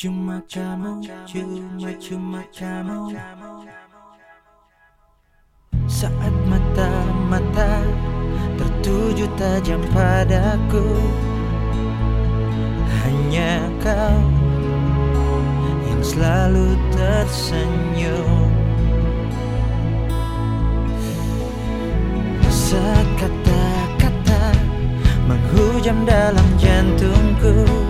Cuma kamu, cuma cuma kamu Saat mata-mata tertuju tajam padaku Hanya kau yang selalu tersenyum. Saat kata-kata menghujam dalam jantungku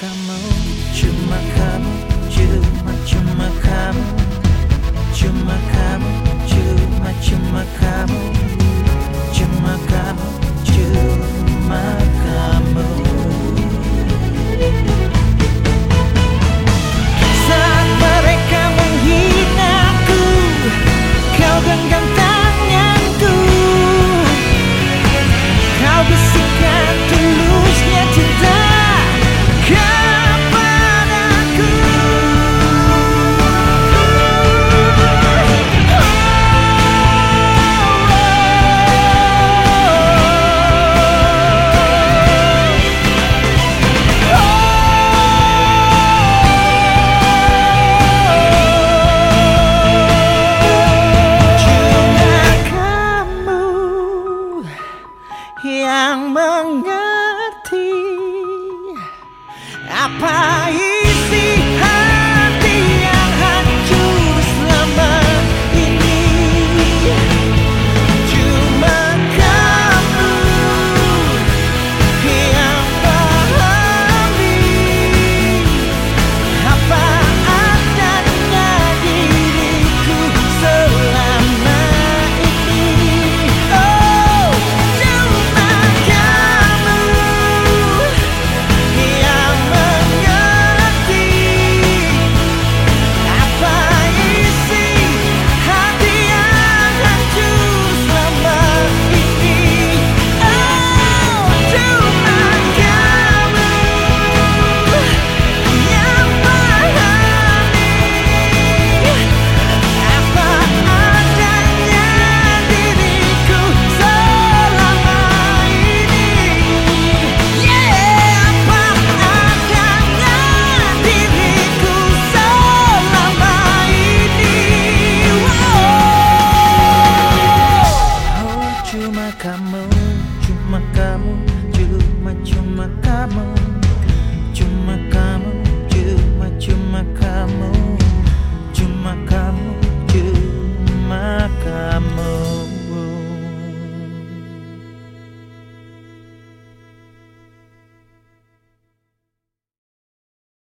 Come on. Pai. kamu, cuma kamu, cuma cuma kamu.